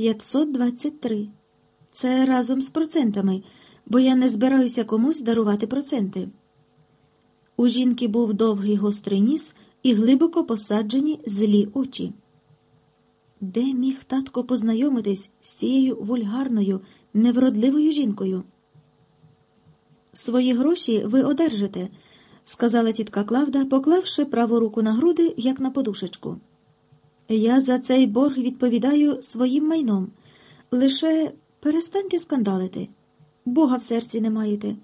523. Це разом з процентами, бо я не збираюся комусь дарувати проценти. У жінки був довгий гострий ніс і глибоко посаджені злі очі. Де міг татко познайомитись з цією вульгарною, невродливою жінкою? Свої гроші ви одержите, сказала тітка Клавда, поклавши праву руку на груди, як на подушечку. Я за цей борг відповідаю своїм майном. Лише перестаньте скандалити. Бога в серці не маєте.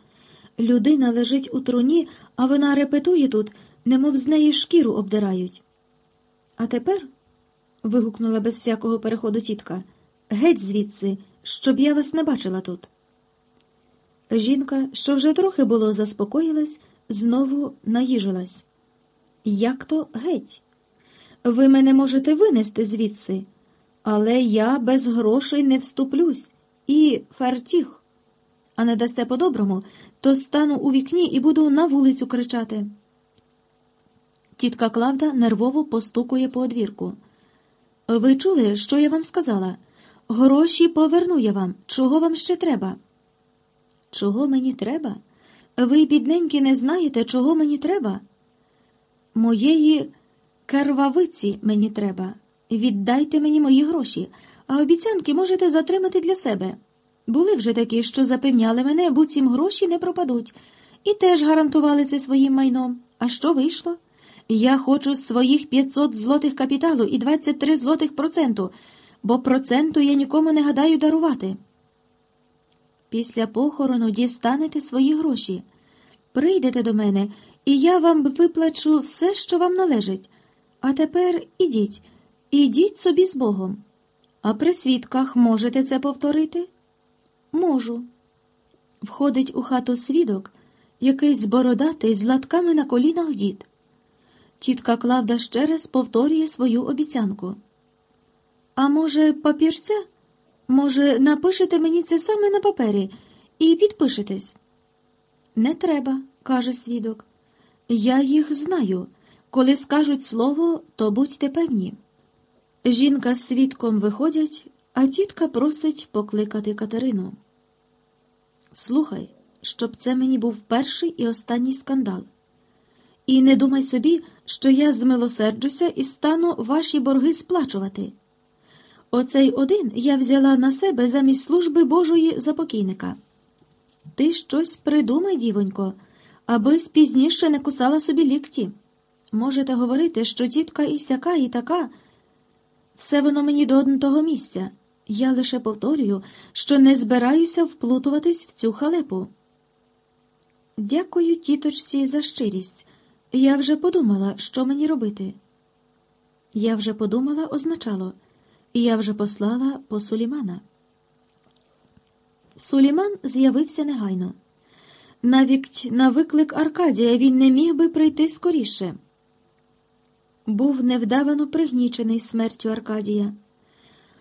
Людина лежить у труні, а вона репетує тут, немов з неї шкіру обдирають. А тепер, вигукнула без всякого переходу тітка, геть звідси, щоб я вас не бачила тут. Жінка, що вже трохи було заспокоїлась, знову наїжилась. Як то геть? Ви мене можете винести звідси, але я без грошей не вступлюсь і фартіх. А не дасте по-доброму, то стану у вікні і буду на вулицю кричати. Тітка Клавда нервово постукує по одвірку. Ви чули, що я вам сказала? Гроші поверну я вам. Чого вам ще треба? Чого мені треба? Ви, бідненькі, не знаєте, чого мені треба? Моєї кервавиці мені треба. Віддайте мені мої гроші, а обіцянки можете затримати для себе. Були вже такі, що запевняли мене, буцім гроші не пропадуть, і теж гарантували це своїм майном. А що вийшло? Я хочу своїх 500 злотих капіталу і 23 злотих проценту, бо проценту я нікому не гадаю дарувати. Після похорону дістанете свої гроші. Прийдете до мене, і я вам виплачу все, що вам належить. А тепер ідіть, ідіть собі з Богом. А при свідках можете це повторити? Можу. Входить у хату свідок, якийсь бородатий з латками на колінах дід. Тітка Клавда ще раз повторює свою обіцянку. А може, папірця? Може, напишете мені це саме на папері і підпишетесь? Не треба, каже свідок. Я їх знаю. Коли скажуть слово, то будьте певні. Жінка з свідком виходять, а тітка просить покликати Катерину. Слухай, щоб це мені був перший і останній скандал. І не думай собі, що я змилосерджуся і стану ваші борги сплачувати. Оцей один я взяла на себе замість служби Божої за покійника. Ти щось придумай, дівонько, аби пізніше не кусала собі лікті. Можете говорити, що тітка і сяка, і така. Все воно мені до одного місця. Я лише повторюю, що не збираюся вплутуватись в цю халепу. Дякую, тіточці, за щирість. Я вже подумала, що мені робити. Я вже подумала, означало, я вже послала по Сулімана. Суліман з'явився негайно. Навіть на виклик Аркадія він не міг би прийти скоріше. Був невдавано пригнічений смертю Аркадія,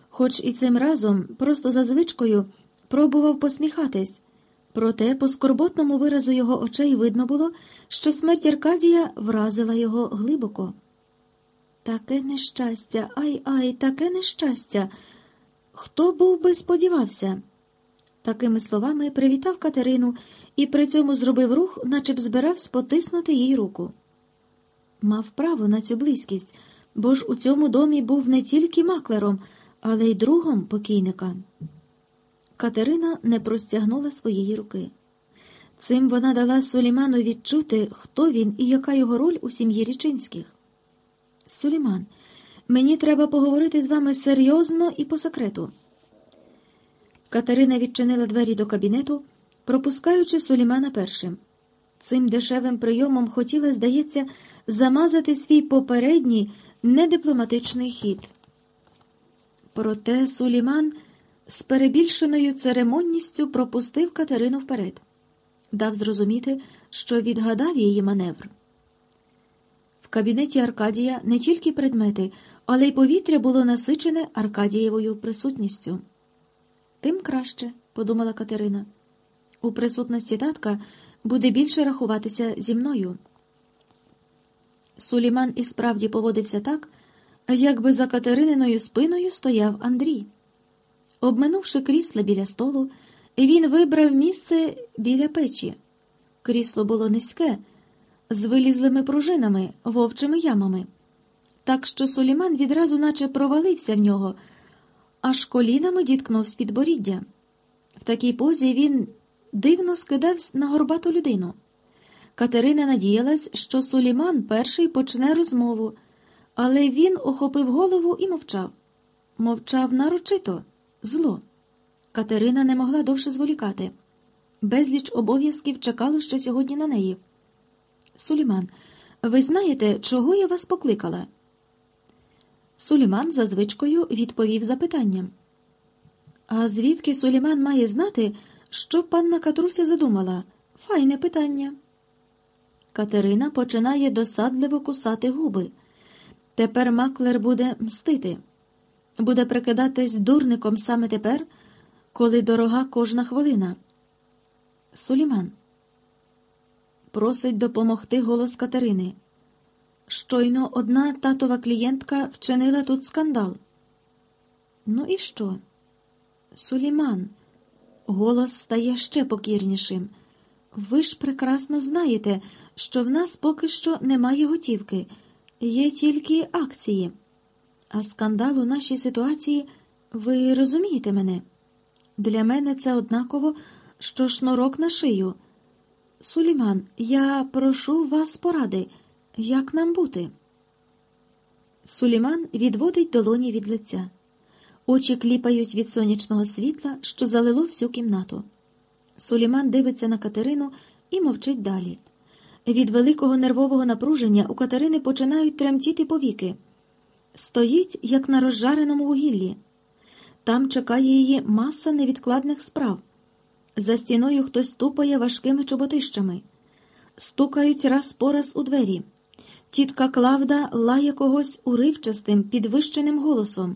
хоч і цим разом, просто за звичкою, пробував посміхатись, проте по скорботному виразу його очей видно було, що смерть Аркадія вразила його глибоко. Таке нещастя, ай ай, таке нещастя. Хто був би сподівався? Такими словами привітав Катерину і при цьому зробив рух, наче б збирався потиснути їй руку. Мав право на цю близькість, бо ж у цьому домі був не тільки маклером, але й другом покійника. Катерина не простягнула своєї руки. Цим вона дала Суліману відчути, хто він і яка його роль у сім'ї Річинських. Суліман, мені треба поговорити з вами серйозно і по секрету. Катерина відчинила двері до кабінету, пропускаючи Сулімана першим. Цим дешевим прийомом хотіла, здається, замазати свій попередній недипломатичний хід. Проте Суліман з перебільшеною церемонністю пропустив Катерину вперед, дав зрозуміти, що відгадав її маневр. В кабінеті Аркадія не тільки предмети, але й повітря було насичене Аркадієвою присутністю. Тим краще, подумала Катерина. У присутності татка буде більше рахуватися зі мною. Суліман і справді поводився так, якби за Катерининою спиною стояв Андрій. Обминувши крісло біля столу, він вибрав місце біля печі. Крісло було низьке, з вилізлими пружинами, вовчими ямами, так що Суліман відразу наче провалився в нього, аж колінами діткнув з підборіддя. В такій позі він дивно скидав на горбату людину. Катерина надіялась, що Суліман перший почне розмову, але він охопив голову і мовчав. Мовчав нарочито, зло. Катерина не могла довше зволікати. Безліч обов'язків чекало ще сьогодні на неї. Суліман, ви знаєте, чого я вас покликала? Суліман за звичкою відповів запитанням. А звідки Суліман має знати, що панна Катруся задумала? Файне питання. Катерина починає досадливо кусати губи. Тепер маклер буде мстити, буде прикидатись дурником саме тепер, коли дорога кожна хвилина. Суліман просить допомогти голос Катерини. Щойно одна татова клієнтка вчинила тут скандал. Ну і що? Суліман, голос стає ще покірнішим. Ви ж прекрасно знаєте, що в нас поки що немає готівки, є тільки акції. А скандал у нашій ситуації, ви розумієте мене? Для мене це однаково, що шнурок на шию. Суліман, я прошу вас поради, як нам бути? Суліман відводить долоні від лиця. Очі кліпають від сонячного світла, що залило всю кімнату. Суліман дивиться на Катерину і мовчить далі. Від великого нервового напруження у Катерини починають тремтіти повіки. Стоїть, як на розжареному вугіллі. Там чекає її маса невідкладних справ. За стіною хтось ступає важкими чоботищами, стукають раз по раз у двері. Тітка Клавда лає когось уривчастим, підвищеним голосом.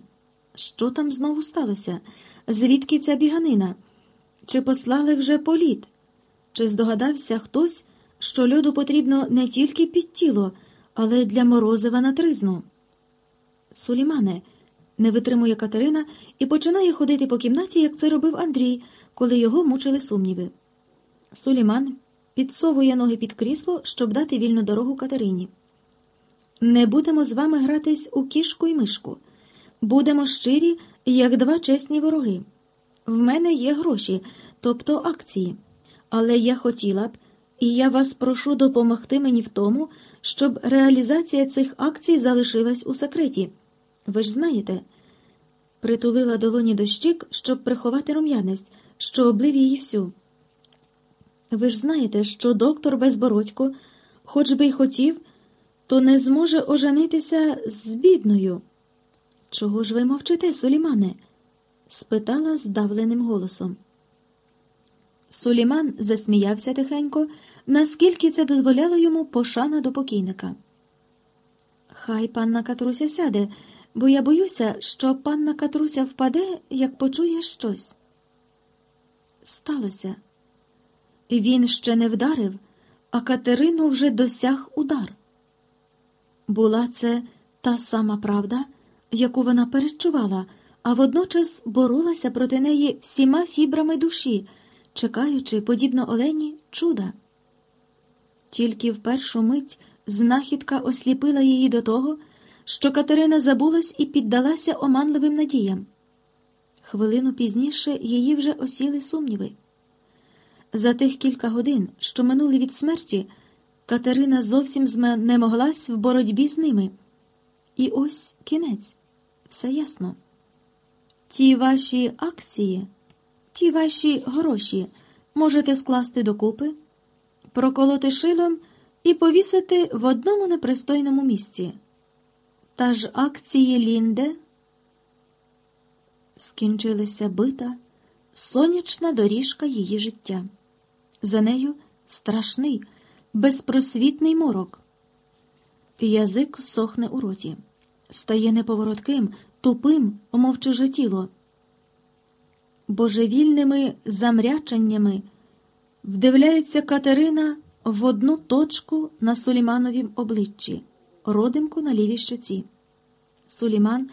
Що там знову сталося? Звідки ця біганина? Чи послали вже політ? Чи здогадався хтось, що льоду потрібно не тільки під тіло, але й для морозива на тризну? Сулімане, не витримує Катерина і починає ходити по кімнаті, як це робив Андрій, коли його мучили сумніви. Суліман підсовує ноги під крісло, щоб дати вільну дорогу Катерині. Не будемо з вами гратись у кішку й мишку. Будемо щирі, як два чесні вороги. В мене є гроші, тобто акції. Але я хотіла б, і я вас прошу допомогти мені в тому, щоб реалізація цих акцій залишилась у секреті. Ви ж знаєте, притулила долоні до щік, щоб приховати рум'янець, що облив її всю. Ви ж знаєте, що доктор Безбородько, хоч би й хотів, то не зможе оженитися з бідною. Чого ж ви мовчите, Сулімане? Спитала здавленим голосом. Суліман засміявся тихенько, наскільки це дозволяло йому пошана до покійника. Хай панна Катруся сяде, бо я боюся, що панна Катруся впаде, як почує щось. Сталося. Він ще не вдарив, а Катерину вже досяг удар. Була це та сама правда, яку вона перечувала, а водночас боролася проти неї всіма фібрами душі, чекаючи, подібно Олені, чуда. Тільки в першу мить знахідка осліпила її до того, що Катерина забулась і піддалася оманливим надіям. Хвилину пізніше її вже осіли сумніви. За тих кілька годин, що минули від смерті, Катерина зовсім не в боротьбі з ними. І ось кінець, все ясно. Ті ваші акції, ті ваші гроші можете скласти докупи, проколоти шилом і повісити в одному непристойному місці. Та ж акції Лінде скінчилася бита, сонячна доріжка її життя. За нею страшний, безпросвітний морок. Язик сохне у роті, стає неповоротким, тупим, мов чуже тіло. Божевільними замряченнями вдивляється Катерина в одну точку на Сулімановім обличчі, родимку на лівій щоці. Суліман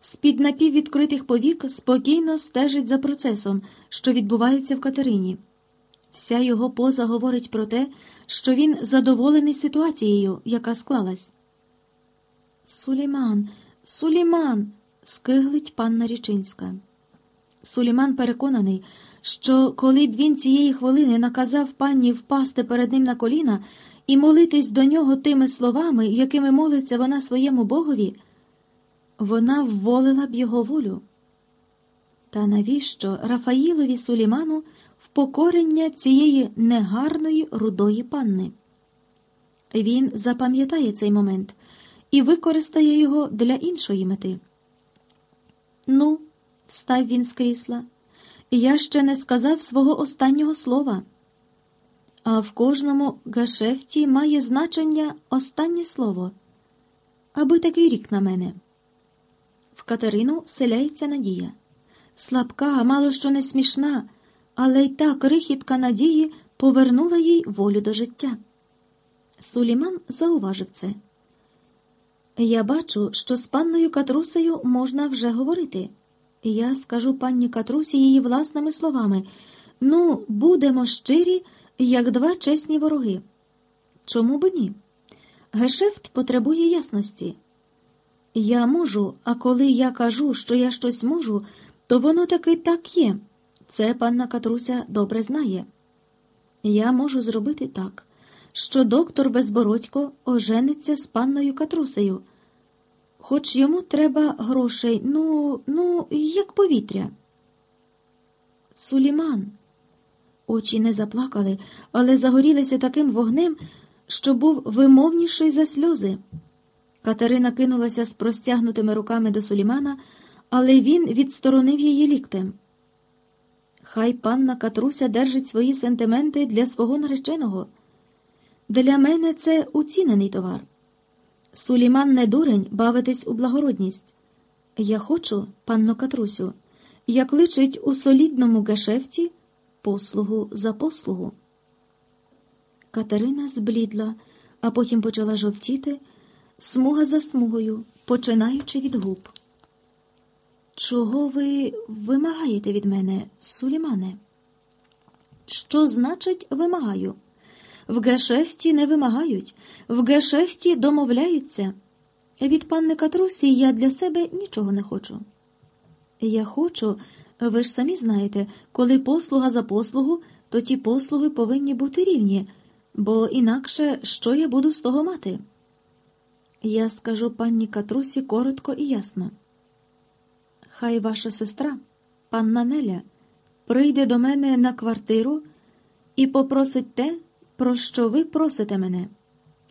з-під напіввідкритих повік спокійно стежить за процесом, що відбувається в Катерині. Вся його поза говорить про те, що він задоволений ситуацією, яка склалась. Суліман, Суліман, скиглить панна Річинська. Суліман переконаний, що коли б він цієї хвилини наказав панні впасти перед ним на коліна і молитись до нього тими словами, якими молиться вона своєму богові, вона вволила б його волю. Та навіщо Рафаїлові Суліману впокорення цієї негарної рудої панни? Він запам'ятає цей момент і використає його для іншої мети. Ну, встав він з крісла, я ще не сказав свого останнього слова. А в кожному гашефті має значення останнє слово, аби такий рік на мене. В Катерину вселяється надія. Слабка, мало що не смішна, але й та крихітка надії повернула їй волю до життя. Суліман зауважив це. Я бачу, що з панною Катрусею можна вже говорити. Я скажу панні Катрусі її власними словами ну, будемо щирі, як два чесні вороги. Чому б ні? Гешефт потребує ясності. Я можу, а коли я кажу, що я щось можу, то воно таки так є. Це панна Катруся добре знає. Я можу зробити так, що доктор Безбородько ожениться з панною Катрусею, хоч йому треба грошей, ну, ну, як повітря. Суліман. Очі не заплакали, але загорілися таким вогнем, що був вимовніший за сльози. Катерина кинулася з простягнутими руками до Сулімана, але він відсторонив її ліктем. Хай панна Катруся держить свої сентименти для свого нареченого. Для мене це уцінений товар. Суліман не дурень бавитись у благородність. Я хочу, панно Катрусю, як личить у солідному гешефті послугу за послугу. Катерина зблідла, а потім почала жовтіти, смуга за смугою, починаючи від губ. Чого ви вимагаєте від мене, Сулімане? Що значить вимагаю? В гешефті не вимагають, в гешефті домовляються. Від панни Катрусі я для себе нічого не хочу. Я хочу, ви ж самі знаєте, коли послуга за послугу, то ті послуги повинні бути рівні, бо інакше що я буду з того мати? Я скажу панні Катрусі коротко і ясно. Хай ваша сестра, панна Неля, прийде до мене на квартиру і попросить те, про що ви просите мене.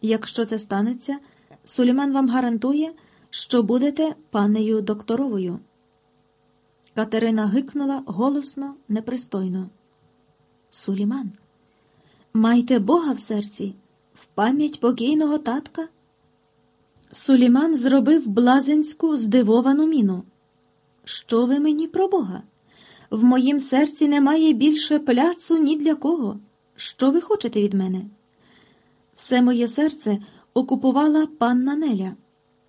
Якщо це станеться, Суліман вам гарантує, що будете панею докторовою. Катерина гикнула голосно, непристойно. Суліман, майте Бога в серці, в пам'ять покійного татка. Суліман зробив блазенську здивовану міну. Що ви мені про Бога? В моїм серці немає більше пляцу ні для кого. Що ви хочете від мене? Все моє серце окупувала панна Неля.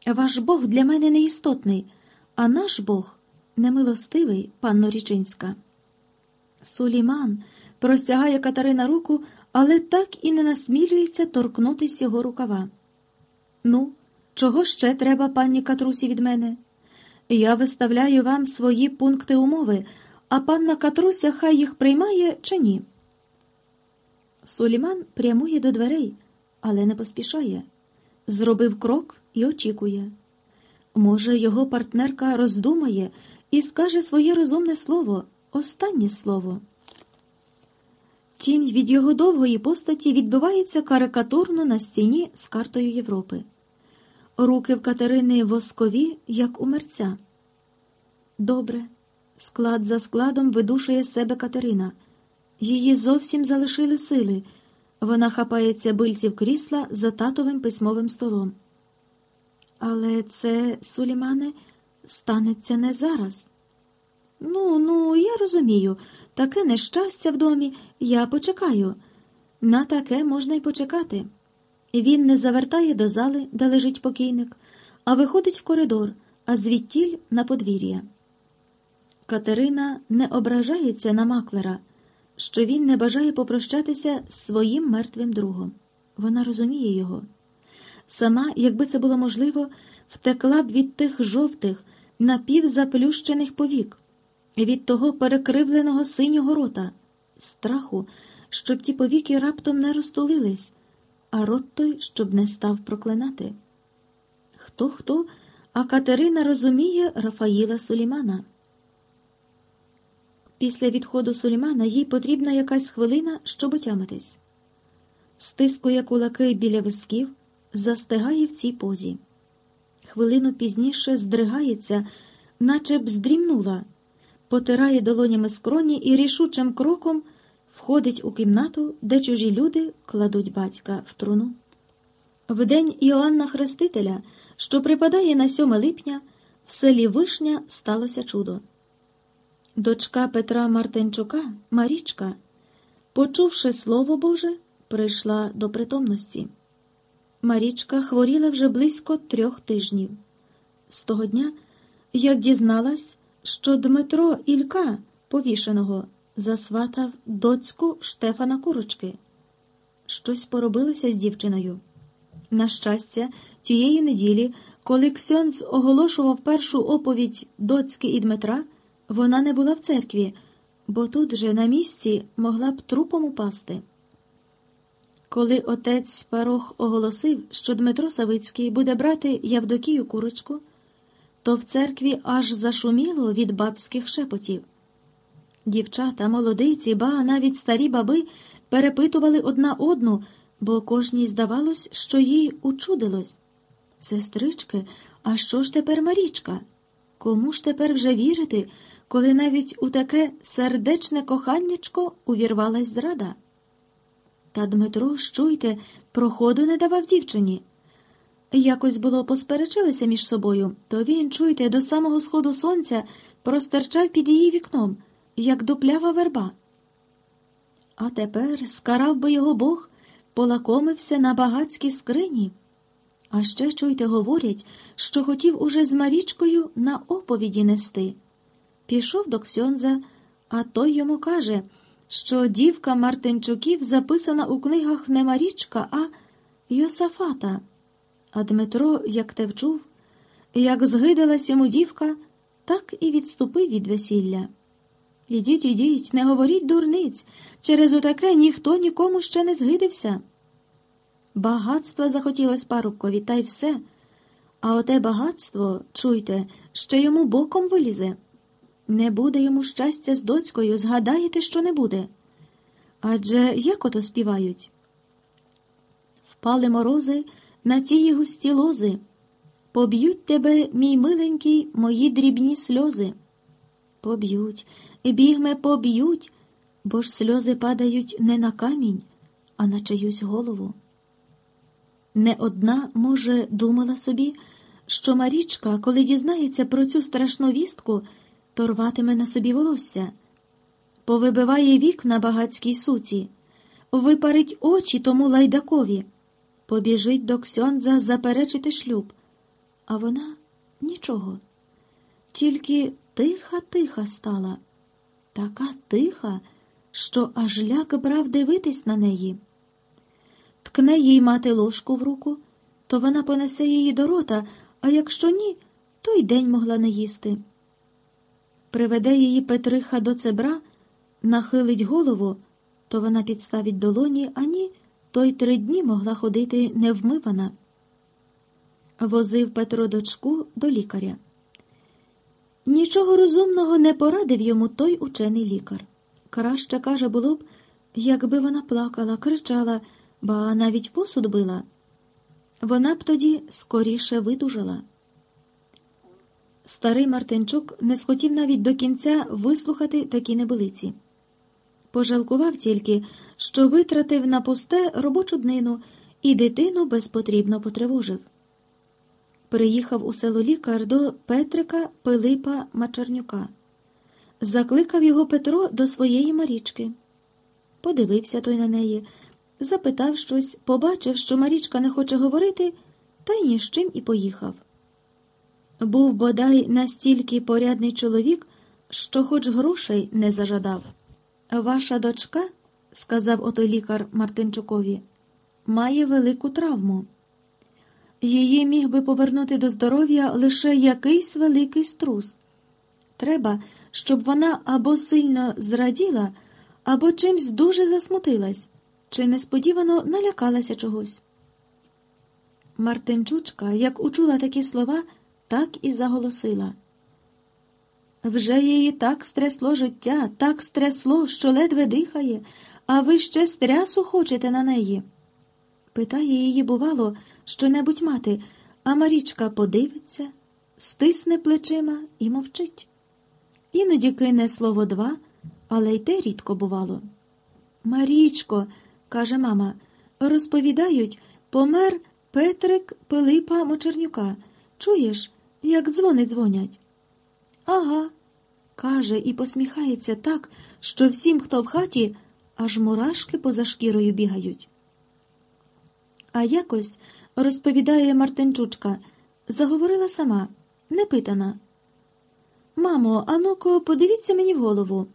Ваш Бог для мене неістотний, а наш Бог немилостивий, панно Річинська. Суліман простягає Катерина руку, але так і не насмілюється торкнутись його рукава. Ну, чого ще треба, пані Катрусі, від мене? Я виставляю вам свої пункти умови, а панна Катруся хай їх приймає чи ні. Суліман прямує до дверей, але не поспішає. Зробив крок і очікує. Може, його партнерка роздумає і скаже своє розумне слово, останнє слово. Тінь від його довгої постаті відбивається карикатурно на стіні з картою Європи. Руки в Катерини воскові, як у мерця. Добре, склад за складом видушує себе Катерина. Її зовсім залишили сили. Вона хапається бильців крісла за татовим письмовим столом. Але це, Сулімане, станеться не зараз. Ну, ну, я розумію, таке нещастя в домі, я почекаю. На таке можна й почекати. Він не завертає до зали, де лежить покійник, а виходить в коридор, а звідтіль на подвір'я. Катерина не ображається на маклера, що він не бажає попрощатися з своїм мертвим другом. Вона розуміє його. Сама, якби це було можливо, втекла б від тих жовтих, напівзаплющених повік, від того перекривленого синього рота, страху, щоб ті повіки раптом не розтулились, а рот той, щоб не став проклинати. Хто хто, а Катерина розуміє Рафаїла Сулімана. Після відходу Сулімана їй потрібна якась хвилина, щоб отямитись. Стискує кулаки біля висків, застигає в цій позі. Хвилину пізніше здригається, наче б здрімнула, потирає долонями скроні і рішучим кроком входить у кімнату, де чужі люди кладуть батька в труну. В день Іоанна Хрестителя, що припадає на 7 липня, в селі Вишня сталося чудо. Дочка Петра Мартинчука, Марічка, почувши слово Боже, прийшла до притомності. Марічка хворіла вже близько трьох тижнів. З того дня, як дізналась, що Дмитро Ілька, повішеного, засватав доцьку Штефана Курочки. Щось поробилося з дівчиною. На щастя, тієї неділі, коли Ксьонц оголошував першу оповідь доцьки і Дмитра, вона не була в церкві, бо тут же на місці могла б трупом упасти. Коли отець Парох оголосив, що Дмитро Савицький буде брати Явдокію курочку, то в церкві аж зашуміло від бабських шепотів. Дівчата, молодиці, ба навіть старі баби перепитували одна одну, бо кожній здавалось, що їй учудилось. Сестрички, а що ж тепер Марічка? Кому ж тепер вже вірити, коли навіть у таке сердечне коханнячко увірвалась зрада? Та Дмитро, щуйте, проходу не давав дівчині. Якось було посперечилися між собою, то він, чуйте, до самого сходу сонця простерчав під її вікном, як дуплява верба. А тепер скарав би його Бог, полакомився на багацькій скрині. А ще, чуйте, говорять, що хотів уже з Марічкою на оповіді нести. Пішов до Ксьонза, а той йому каже, що дівка Мартинчуків записана у книгах не Марічка, а Йосафата. А Дмитро, як те вчув, як згидалась йому дівка, так і відступив від весілля. Ідіть, ідіть, не говоріть дурниць, через отаке ніхто нікому ще не згидився. Багатства захотілось парубкові, та й все. А оте багатство, чуйте, ще йому боком вилізе. Не буде йому щастя з доцькою, згадаєте, що не буде. Адже як ото співають? Впали морози на тії густі лози, поб'ють тебе, мій миленький, мої дрібні сльози. Поб'ють, бігме, поб'ють, бо ж сльози падають не на камінь, а на чиюсь голову. Не одна, може, думала собі, що Марічка, коли дізнається про цю страшну вістку, то рватиме на собі волосся, повибиває вікна багацькій суці, випарить очі тому лайдакові, побіжить до Ксьонза заперечити шлюб. А вона нічого, тільки тиха-тиха стала, така тиха, що аж ляк брав дивитись на неї. Ткне їй мати ложку в руку, то вона понесе її до рота, а якщо ні, то й день могла не їсти. Приведе її Петриха до цебра, нахилить голову, то вона підставить долоні, а ні, то й три дні могла ходити невмивана. Возив Петро дочку до лікаря. Нічого розумного не порадив йому той учений лікар. Краще, каже, було б, якби вона плакала, кричала, ба навіть посуд била. Вона б тоді скоріше видужала. Старий Мартинчук не схотів навіть до кінця вислухати такі небилиці. Пожалкував тільки, що витратив на пусте робочу днину і дитину безпотрібно потривожив. Приїхав у село лікар до Петрика Пилипа Мачарнюка. Закликав його Петро до своєї Марічки. Подивився той на неї, запитав щось, побачив, що Марічка не хоче говорити, та й ні з чим і поїхав. був бодай настільки порядний чоловік, що хоч грошей не зажадав. Ваша дочка, сказав ото лікар Мартинчукові, має велику травму. Її міг би повернути до здоров'я лише якийсь великий струс. Треба, щоб вона або сильно зраділа, або чимсь дуже засмутилась, чи несподівано налякалася чогось. Мартинчучка, як учула такі слова, так і заголосила. Вже її так стрясло життя, так стрясло, що ледве дихає, а ви ще стрясу хочете на неї. Питає її, бувало, що небудь мати, а Марічка подивиться, стисне плечима і мовчить. Іноді кине слово два, але й те рідко бувало. Марічко, каже мама, розповідають, помер Петрик Пилипа Мочернюка. Чуєш, як дзвони дзвонять? Ага, каже і посміхається так, що всім, хто в хаті, аж мурашки поза шкірою бігають. А якось, розповідає Мартинчучка, заговорила сама, непитана. Мамо, ану-ко, подивіться мені в голову.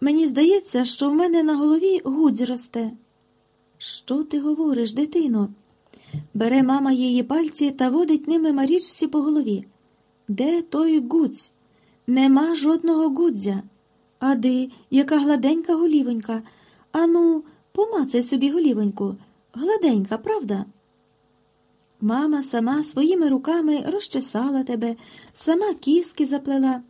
Мені здається, що в мене на голові гудзь росте. Що ти говориш, дитино? Бере мама її пальці та водить ними Марічці по голові. Де той гудзь? Нема жодного гудзя. Ади, яка гладенька голівонька. Ану, помацай собі голівоньку. Гладенька, правда? Мама сама своїми руками розчесала тебе, сама кіски заплела.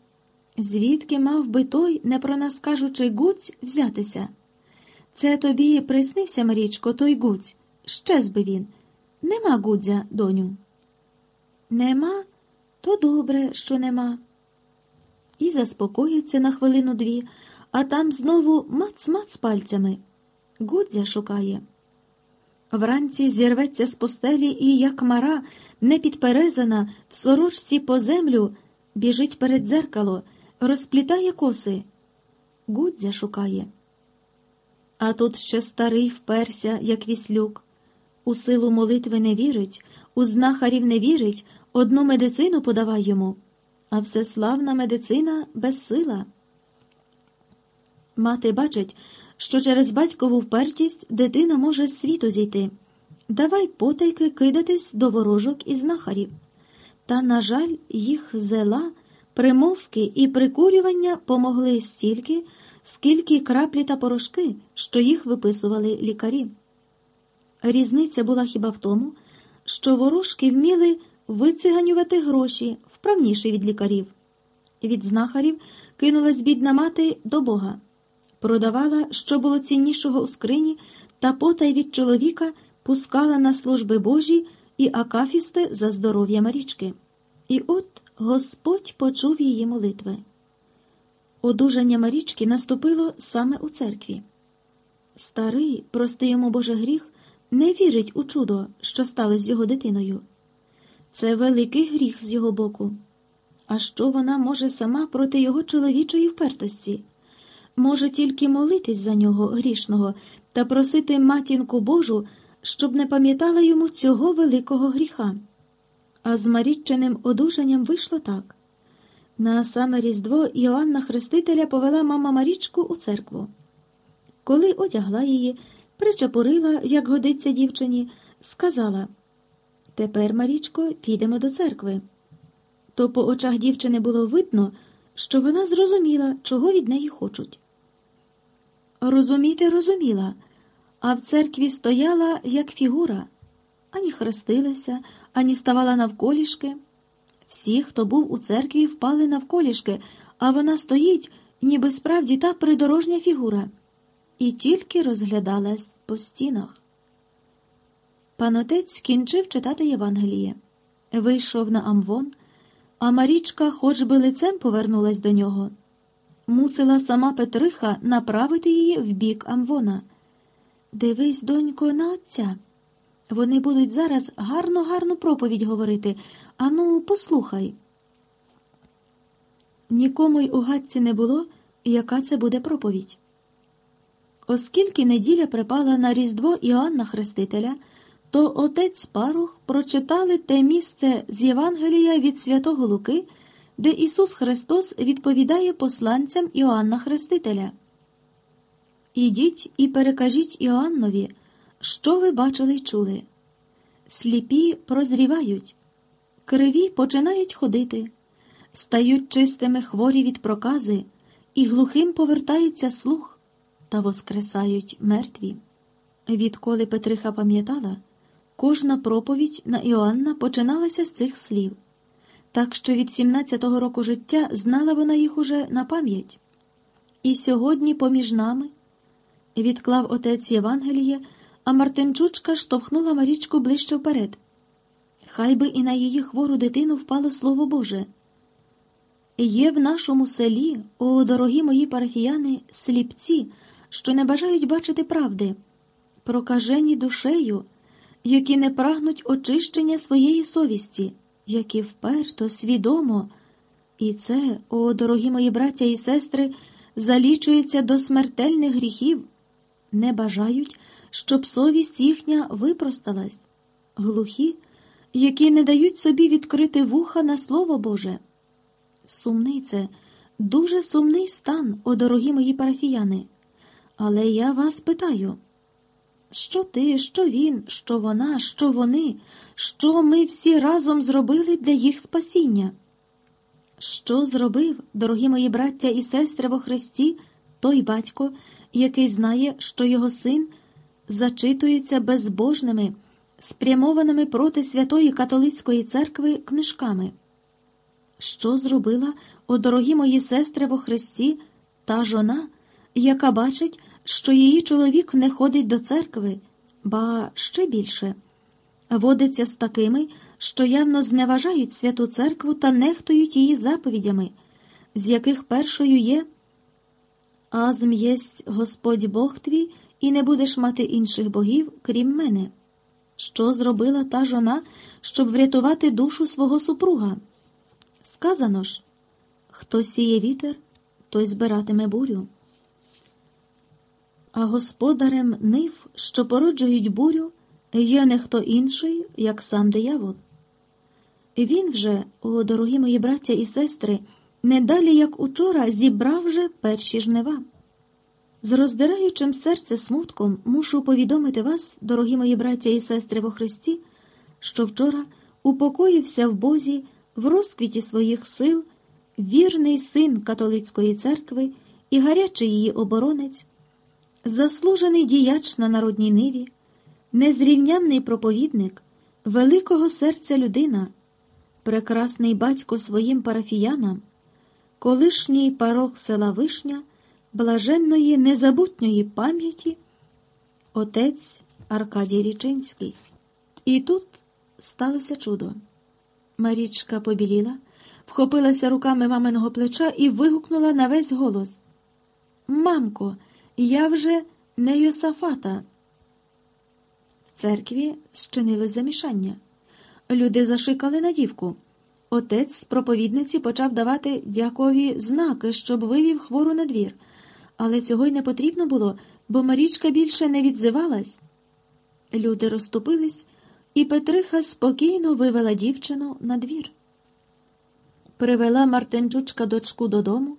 Звідки мав би той, не про нас кажучи, гуць взятися? Це тобі приснився, Марічко, той гуць. Щез би він. Нема гудзя, доню. Нема, то добре, що нема. І заспокоїться на хвилину дві, а там знову мац-мац пальцями. Гудзя шукає. Вранці зірветься з постелі і, як мара, непідперезана, в сорочці по землю, біжить перед дзеркало, розплітає коси. Гудзя шукає. А тут ще старий вперся, як віслюк. У силу молитви не вірить, у знахарів не вірить, одну медицину подавай йому, а всеславна медицина безсила. Мати бачить, що через батькову впертість дитина може з світу зійти. Давай потайки кидатись до ворожок і знахарів. Та, на жаль, їх зела, примовки і прикурювання помогли стільки, скільки краплі та порошки, що їх виписували лікарі. Різниця була хіба в тому, що ворожки вміли вициганювати гроші вправніше від лікарів. Від знахарів кинулась бідна мати до Бога продавала, що було ціннішого у скрині, та потай від чоловіка пускала на служби Божі і акафісти за здоров'я Марічки. І от Господь почув її молитви. Одужання Марічки наступило саме у церкві. Старий, простий йому Боже гріх, не вірить у чудо, що сталося з його дитиною. Це великий гріх з його боку. А що вона може сама проти його чоловічої впертості? може тільки молитись за нього грішного та просити матінку Божу, щоб не пам'ятала йому цього великого гріха. А з Маріччиним одужанням вийшло так. На саме Різдво Іоанна Хрестителя повела мама Марічку у церкву. Коли одягла її, причепурила, як годиться дівчині, сказала Тепер, Марічко, підемо до церкви. То по очах дівчини було видно, що вона зрозуміла, чого від неї хочуть. Розуміти розуміла, а в церкві стояла як фігура, ані хрестилася, ані ставала навколішки. Всі, хто був у церкві, впали навколішки, а вона стоїть, ніби справді та придорожня фігура, і тільки розглядалась по стінах. Панотець кінчив читати Євангеліє, вийшов на Амвон, а Марічка хоч би лицем повернулась до нього мусила сама Петриха направити її в бік Амвона. Дивись, донько, на отця. Вони будуть зараз гарно гарну проповідь говорити. Ану, послухай. Нікому й у гадці не було, яка це буде проповідь. Оскільки неділя припала на Різдво Іоанна Хрестителя, то отець Парух прочитали те місце з Євангелія від Святого Луки, де Ісус Христос відповідає посланцям Іоанна Хрестителя. Ідіть і перекажіть Іоаннові, що ви бачили й чули. Сліпі прозрівають, криві починають ходити, стають чистими хворі від прокази, і глухим повертається слух та воскресають мертві. Відколи Петриха пам'ятала, кожна проповідь на Іоанна починалася з цих слів, так що від 17-го року життя знала вона їх уже на пам'ять. І сьогодні поміж нами відклав отець Євангеліє, а Мартинчучка штовхнула Марічку ближче вперед. Хай би і на її хвору дитину впало Слово Боже. Є в нашому селі, о дорогі мої парафіяни, сліпці, що не бажають бачити правди, прокажені душею, які не прагнуть очищення своєї совісті, які вперто, свідомо, і це, о дорогі мої браття і сестри, залічується до смертельних гріхів, не бажають, щоб совість їхня випросталась, глухі, які не дають собі відкрити вуха на Слово Боже. Сумний це, дуже сумний стан, о дорогі мої парафіяни. Але я вас питаю, що ти, що він, що вона, що вони, що ми всі разом зробили для їх спасіння? Що зробив, дорогі мої браття і сестри во Христі, той батько, який знає, що його син зачитується безбожними, спрямованими проти святої католицької церкви книжками? Що зробила, о дорогі мої сестри во Христі, та жона, яка бачить, що її чоловік не ходить до церкви, ба ще більше, водиться з такими, що явно зневажають святу церкву та нехтують її заповідями, з яких першою є Азм єсть Господь Бог твій, і не будеш мати інших богів, крім мене. Що зробила та жона, щоб врятувати душу свого супруга? Сказано ж хто сіє вітер, той збиратиме бурю. А господарем нив, що породжують бурю, є не хто інший, як сам диявол. Він вже, о дорогі мої браття і сестри, не далі, як учора, зібрав вже перші жнива. З роздираючим серце смутком мушу повідомити вас, дорогі мої браття і сестри во Христі, що вчора упокоївся в Бозі в розквіті своїх сил вірний син католицької церкви і гарячий її оборонець, заслужений діяч на народній ниві, незрівнянний проповідник, великого серця людина, прекрасний батько своїм парафіянам, колишній парох села Вишня, блаженної незабутньої пам'яті, отець Аркадій Річинський. І тут сталося чудо. Марічка побіліла, вхопилася руками маминого плеча і вигукнула на весь голос Мамко, я вже не Йосафата. В церкві зчинилось замішання. Люди зашикали на дівку. Отець з проповідниці почав давати дякові знаки, щоб вивів хвору на двір. Але цього й не потрібно було, бо Марічка більше не відзивалась. Люди розступились, і Петриха спокійно вивела дівчину на двір. Привела Мартинчучка дочку додому,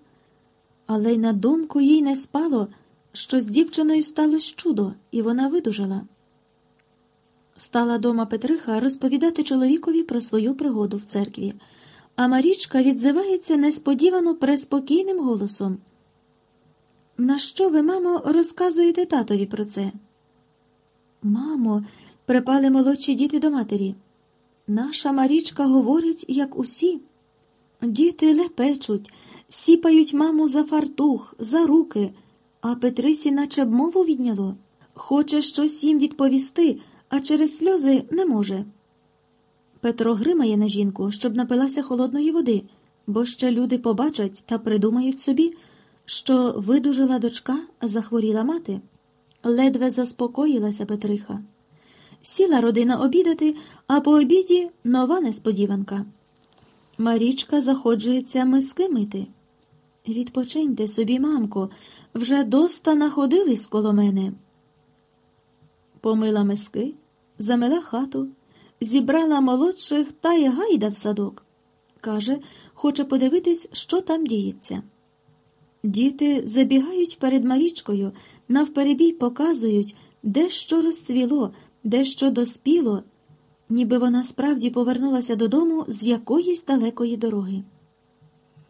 але й на думку їй не спало, що з дівчиною сталося чудо, і вона видужала. Стала дома Петриха розповідати чоловікові про свою пригоду в церкві, а Марічка відзивається несподівано преспокійним голосом. На що ви, мамо, розказуєте татові про це? Мамо, припали молодші діти до матері. Наша Марічка говорить, як усі. Діти лепечуть, сіпають маму за фартух, за руки, а Петрисі наче б мову відняло. Хоче щось їм відповісти, а через сльози не може. Петро гримає на жінку, щоб напилася холодної води, бо ще люди побачать та придумають собі, що видужила дочка, захворіла мати. Ледве заспокоїлася Петриха. Сіла родина обідати, а по обіді нова несподіванка. Марічка заходжується миски мити. Відпочиньте собі, мамко, вже доста находились коло мене. Помила миски, замила хату, зібрала молодших та й гайда в садок. Каже, хоче подивитись, що там діється. Діти забігають перед Марічкою, навперебій показують, де що розцвіло, де що доспіло, ніби вона справді повернулася додому з якоїсь далекої дороги.